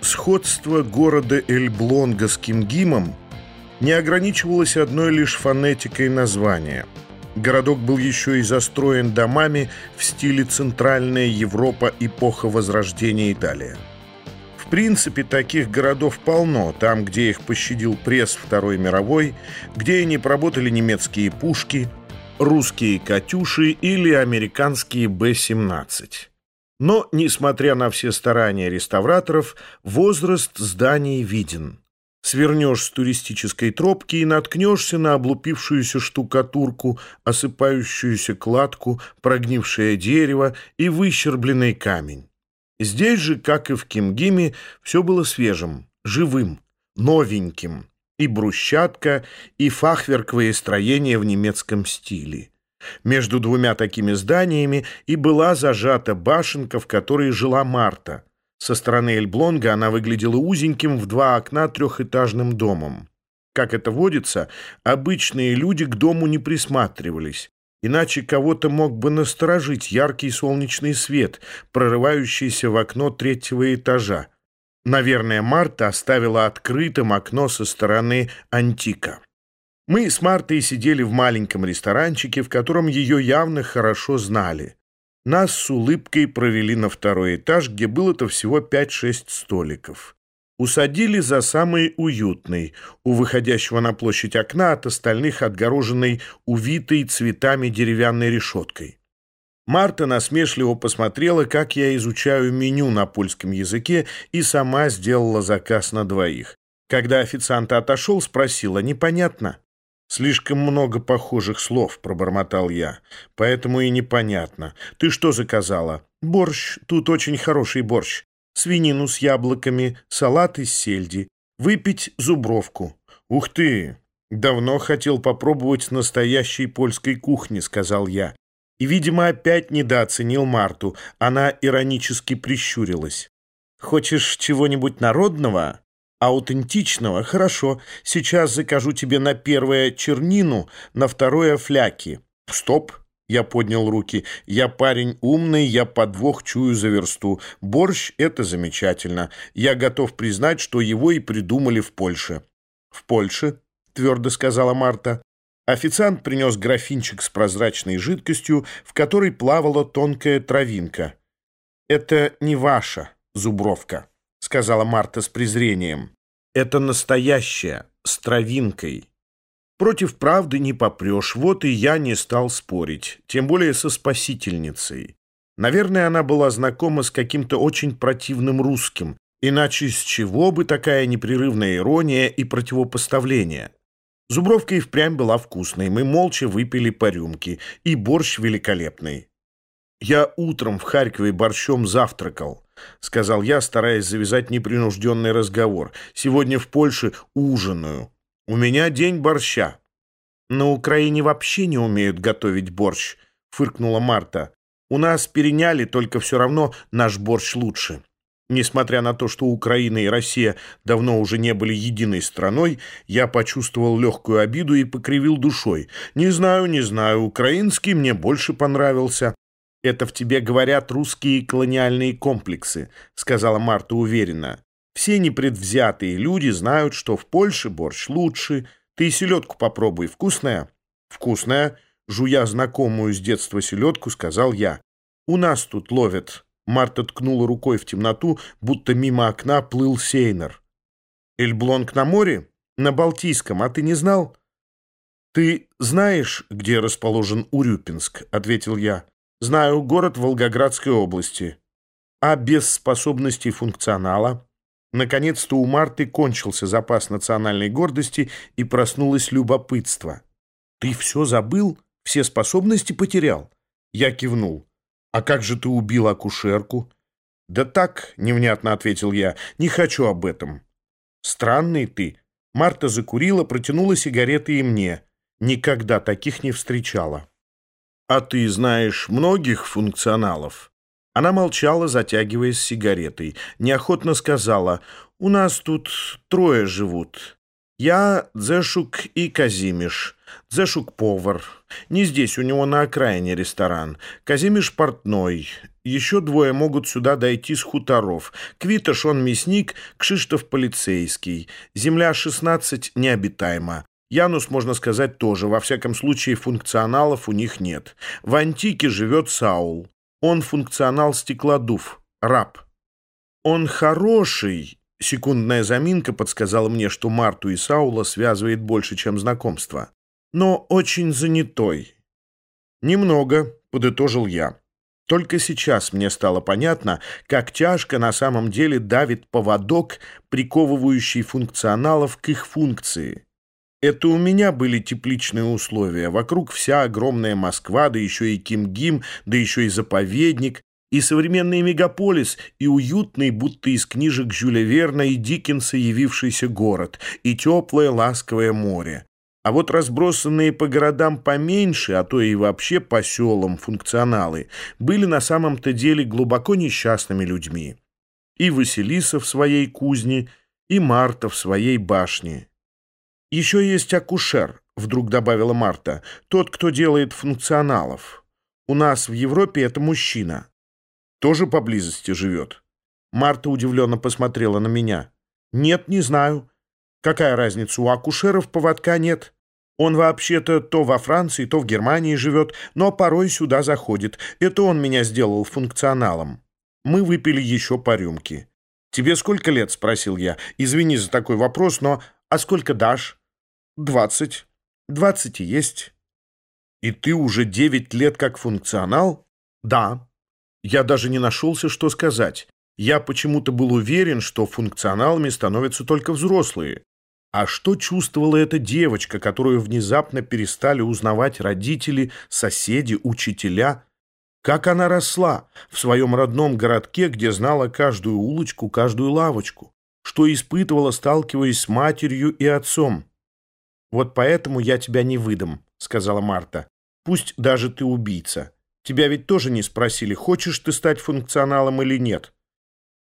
Сходство города Эльблонга с Кимгимом не ограничивалось одной лишь фонетикой названия. Городок был еще и застроен домами в стиле «Центральная Европа. Эпоха Возрождения Италия». В принципе, таких городов полно, там, где их пощадил пресс Второй мировой, где не проработали немецкие пушки, русские «Катюши» или американские Б-17. Но, несмотря на все старания реставраторов, возраст зданий виден. Свернешь с туристической тропки и наткнешься на облупившуюся штукатурку, осыпающуюся кладку, прогнившее дерево и выщербленный камень. Здесь же, как и в Кимгиме, все было свежим, живым, новеньким. И брусчатка, и фахверковые строения в немецком стиле. Между двумя такими зданиями и была зажата башенка, в которой жила Марта. Со стороны Эльблонга она выглядела узеньким в два окна трехэтажным домом. Как это водится, обычные люди к дому не присматривались. Иначе кого-то мог бы насторожить яркий солнечный свет, прорывающийся в окно третьего этажа. Наверное, Марта оставила открытым окно со стороны Антика. Мы с Мартой сидели в маленьком ресторанчике, в котором ее явно хорошо знали. Нас с улыбкой провели на второй этаж, где было-то всего 5-6 столиков. Усадили за самый уютный, у выходящего на площадь окна от остальных отгороженной увитой цветами деревянной решеткой. Марта насмешливо посмотрела, как я изучаю меню на польском языке, и сама сделала заказ на двоих. Когда официант отошел, спросила, непонятно. «Слишком много похожих слов», — пробормотал я. «Поэтому и непонятно. Ты что заказала?» «Борщ. Тут очень хороший борщ. Свинину с яблоками, салат из сельди. Выпить зубровку». «Ух ты! Давно хотел попробовать настоящей польской кухни», — сказал я. И, видимо, опять недооценил Марту. Она иронически прищурилась. «Хочешь чего-нибудь народного?» Аутентичного, хорошо. Сейчас закажу тебе на первое чернину, на второе фляки. Стоп, я поднял руки. Я парень умный, я подвох чую за версту. Борщ — это замечательно. Я готов признать, что его и придумали в Польше. В Польше, твердо сказала Марта. Официант принес графинчик с прозрачной жидкостью, в которой плавала тонкая травинка. «Это не ваша зубровка», — сказала Марта с презрением. «Это настоящая, с травинкой. Против правды не попрешь, вот и я не стал спорить, тем более со спасительницей. Наверное, она была знакома с каким-то очень противным русским, иначе с чего бы такая непрерывная ирония и противопоставление?» Зубровка и впрямь была вкусной, мы молча выпили по рюмке, и борщ великолепный. Я утром в Харькове борщом завтракал. — сказал я, стараясь завязать непринужденный разговор. «Сегодня в Польше ужинаю. У меня день борща». «На Украине вообще не умеют готовить борщ», — фыркнула Марта. «У нас переняли, только все равно наш борщ лучше». Несмотря на то, что Украина и Россия давно уже не были единой страной, я почувствовал легкую обиду и покривил душой. Не знаю, не знаю, украинский мне больше понравился. «Это в тебе говорят русские колониальные комплексы», — сказала Марта уверенно. «Все непредвзятые люди знают, что в Польше борщ лучше. Ты селедку попробуй. Вкусная?» «Вкусная», — жуя знакомую с детства селедку, сказал я. «У нас тут ловят». Марта ткнула рукой в темноту, будто мимо окна плыл сейнер. «Эльблонг на море? На Балтийском, а ты не знал?» «Ты знаешь, где расположен Урюпинск?» — ответил я. Знаю, город Волгоградской области. А без способностей функционала? Наконец-то у Марты кончился запас национальной гордости и проснулось любопытство. «Ты все забыл? Все способности потерял?» Я кивнул. «А как же ты убил акушерку?» «Да так», — невнятно ответил я, — «не хочу об этом». «Странный ты». Марта закурила, протянула сигареты и мне. Никогда таких не встречала. «А ты знаешь многих функционалов?» Она молчала, затягиваясь сигаретой. Неохотно сказала, «У нас тут трое живут. Я, Дзешук и Казимиш. Дзешук — повар. Не здесь, у него на окраине ресторан. Казимиш — портной. Еще двое могут сюда дойти с хуторов. Квитош он мясник, Кшиштов полицейский. Земля 16 необитаема. Янус, можно сказать, тоже. Во всяком случае, функционалов у них нет. В Антике живет Саул. Он функционал стеклодув, раб. Он хороший. Секундная заминка подсказала мне, что Марту и Саула связывает больше, чем знакомство. Но очень занятой. Немного, подытожил я. Только сейчас мне стало понятно, как тяжко на самом деле давит поводок, приковывающий функционалов к их функции. Это у меня были тепличные условия. Вокруг вся огромная Москва, да еще и Кимгим, да еще и заповедник, и современный мегаполис, и уютный, будто из книжек Жюля Верна и Диккенса явившийся город, и теплое ласковое море. А вот разбросанные по городам поменьше, а то и вообще по селам функционалы, были на самом-то деле глубоко несчастными людьми. И Василиса в своей кузне, и Марта в своей башне. «Еще есть акушер», — вдруг добавила Марта, «тот, кто делает функционалов. У нас в Европе это мужчина. Тоже поблизости живет». Марта удивленно посмотрела на меня. «Нет, не знаю. Какая разница, у акушеров поводка нет. Он вообще-то то во Франции, то в Германии живет, но порой сюда заходит. Это он меня сделал функционалом. Мы выпили еще по рюмке. «Тебе сколько лет?» — спросил я. «Извини за такой вопрос, но... А сколько дашь?» «Двадцать. Двадцать и есть». «И ты уже девять лет как функционал?» «Да». Я даже не нашелся, что сказать. Я почему-то был уверен, что функционалами становятся только взрослые. А что чувствовала эта девочка, которую внезапно перестали узнавать родители, соседи, учителя? Как она росла в своем родном городке, где знала каждую улочку, каждую лавочку? Что испытывала, сталкиваясь с матерью и отцом? «Вот поэтому я тебя не выдам», — сказала Марта. «Пусть даже ты убийца. Тебя ведь тоже не спросили, хочешь ты стать функционалом или нет?»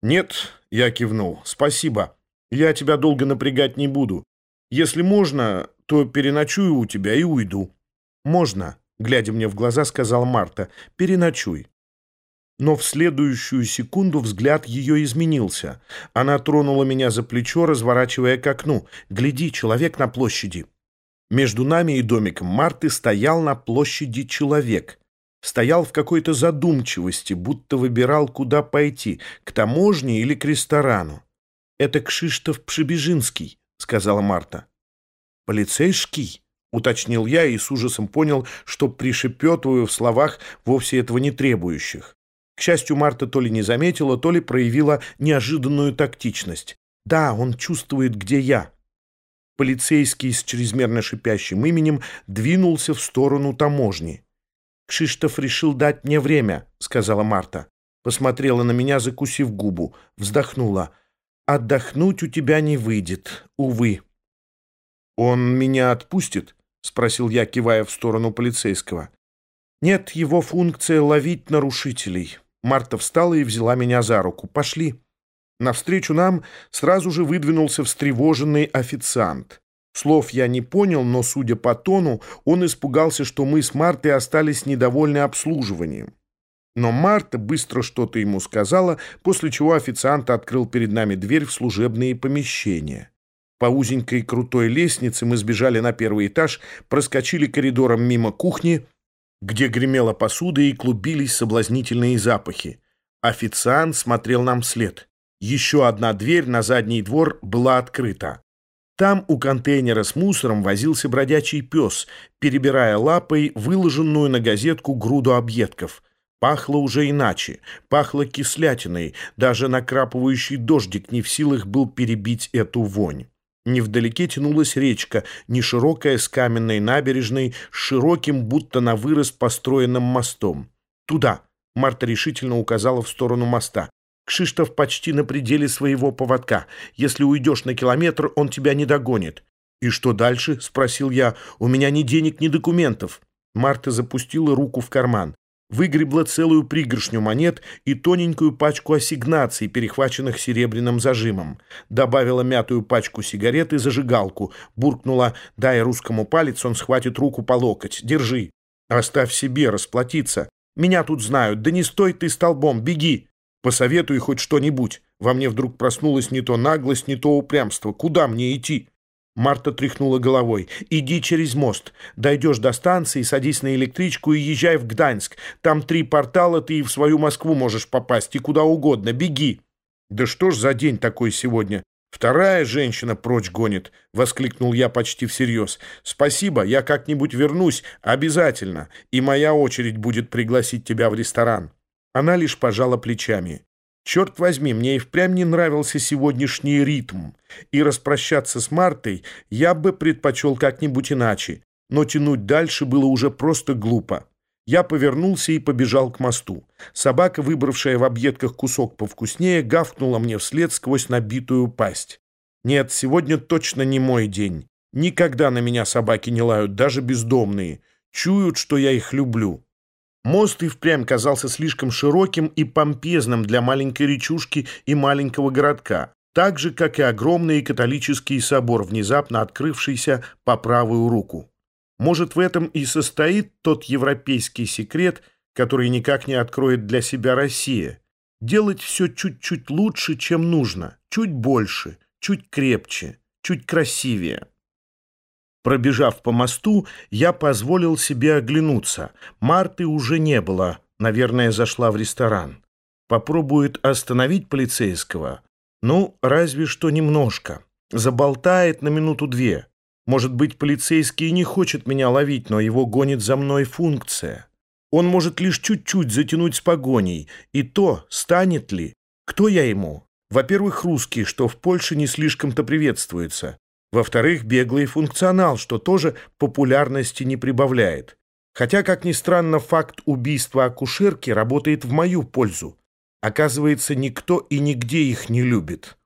«Нет», — я кивнул, — «спасибо». Я тебя долго напрягать не буду. Если можно, то переночую у тебя и уйду». «Можно», — глядя мне в глаза, сказала Марта, — «переночуй». Но в следующую секунду взгляд ее изменился. Она тронула меня за плечо, разворачивая к окну. «Гляди, человек на площади». Между нами и домиком Марты стоял на площади человек. Стоял в какой-то задумчивости, будто выбирал, куда пойти, к таможне или к ресторану. «Это Кшиштоф Пшебежинский», — сказала Марта. «Полицейский?» — уточнил я и с ужасом понял, что пришепетываю в словах вовсе этого не требующих. К счастью, Марта то ли не заметила, то ли проявила неожиданную тактичность. «Да, он чувствует, где я». Полицейский с чрезмерно шипящим именем двинулся в сторону таможни. «Кшиштоф решил дать мне время», — сказала Марта. Посмотрела на меня, закусив губу, вздохнула — Отдохнуть у тебя не выйдет, увы. Он меня отпустит? Спросил я, кивая в сторону полицейского. Нет, его функция ловить нарушителей. Марта встала и взяла меня за руку. Пошли. Навстречу нам сразу же выдвинулся встревоженный официант. Слов я не понял, но, судя по тону, он испугался, что мы с Мартой остались недовольны обслуживанием. Но Марта быстро что-то ему сказала, после чего официант открыл перед нами дверь в служебные помещения. По узенькой крутой лестнице мы сбежали на первый этаж, проскочили коридором мимо кухни, где гремела посуда и клубились соблазнительные запахи. Официант смотрел нам вслед. Еще одна дверь на задний двор была открыта. Там у контейнера с мусором возился бродячий пес, перебирая лапой выложенную на газетку груду объедков — Пахло уже иначе, пахло кислятиной, даже накрапывающий дождик не в силах был перебить эту вонь. Невдалеке тянулась речка, не широкая с каменной набережной, с широким, будто на вырост построенным мостом. «Туда!» — Марта решительно указала в сторону моста. «Кшиштов почти на пределе своего поводка. Если уйдешь на километр, он тебя не догонит». «И что дальше?» — спросил я. «У меня ни денег, ни документов». Марта запустила руку в карман выгребла целую пригоршню монет и тоненькую пачку ассигнаций, перехваченных серебряным зажимом. Добавила мятую пачку сигарет и зажигалку. Буркнула «Дай русскому палец, он схватит руку по локоть. Держи. Оставь себе, расплатиться. Меня тут знают. Да не стой ты столбом, беги. Посоветуй хоть что-нибудь. Во мне вдруг проснулась не то наглость, не то упрямство. Куда мне идти?» Марта тряхнула головой. «Иди через мост. Дойдешь до станции, садись на электричку и езжай в Гданьск. Там три портала, ты и в свою Москву можешь попасть, и куда угодно. Беги!» «Да что ж за день такой сегодня? Вторая женщина прочь гонит!» — воскликнул я почти всерьез. «Спасибо, я как-нибудь вернусь, обязательно, и моя очередь будет пригласить тебя в ресторан». Она лишь пожала плечами. Черт возьми, мне и впрямь не нравился сегодняшний ритм, и распрощаться с Мартой я бы предпочел как-нибудь иначе, но тянуть дальше было уже просто глупо. Я повернулся и побежал к мосту. Собака, выбравшая в объедках кусок повкуснее, гавкнула мне вслед сквозь набитую пасть. Нет, сегодня точно не мой день. Никогда на меня собаки не лают, даже бездомные. Чуют, что я их люблю. Мост и впрямь казался слишком широким и помпезным для маленькой речушки и маленького городка, так же, как и огромный католический собор, внезапно открывшийся по правую руку. Может, в этом и состоит тот европейский секрет, который никак не откроет для себя Россия. Делать все чуть-чуть лучше, чем нужно, чуть больше, чуть крепче, чуть красивее. Пробежав по мосту, я позволил себе оглянуться. Марты уже не было, наверное, зашла в ресторан. Попробует остановить полицейского? Ну, разве что немножко. Заболтает на минуту-две. Может быть, полицейский не хочет меня ловить, но его гонит за мной функция. Он может лишь чуть-чуть затянуть с погоней. И то, станет ли? Кто я ему? Во-первых, русский, что в Польше не слишком-то приветствуется. Во-вторых, беглый функционал, что тоже популярности не прибавляет. Хотя, как ни странно, факт убийства акушерки работает в мою пользу. Оказывается, никто и нигде их не любит.